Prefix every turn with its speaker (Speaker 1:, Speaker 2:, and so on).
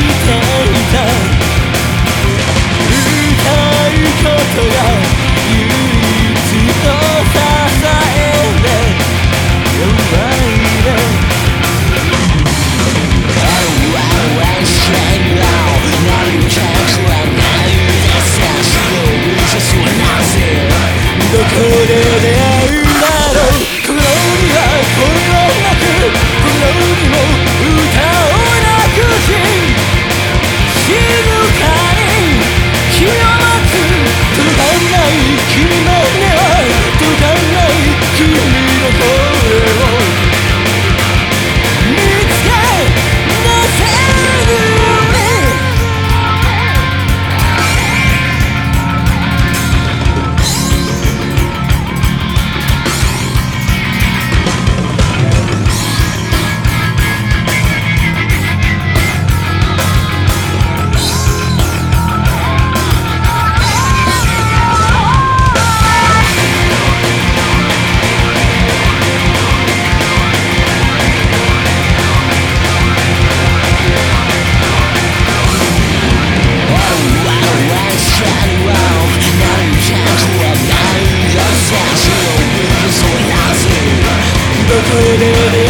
Speaker 1: していた。歌うことが Live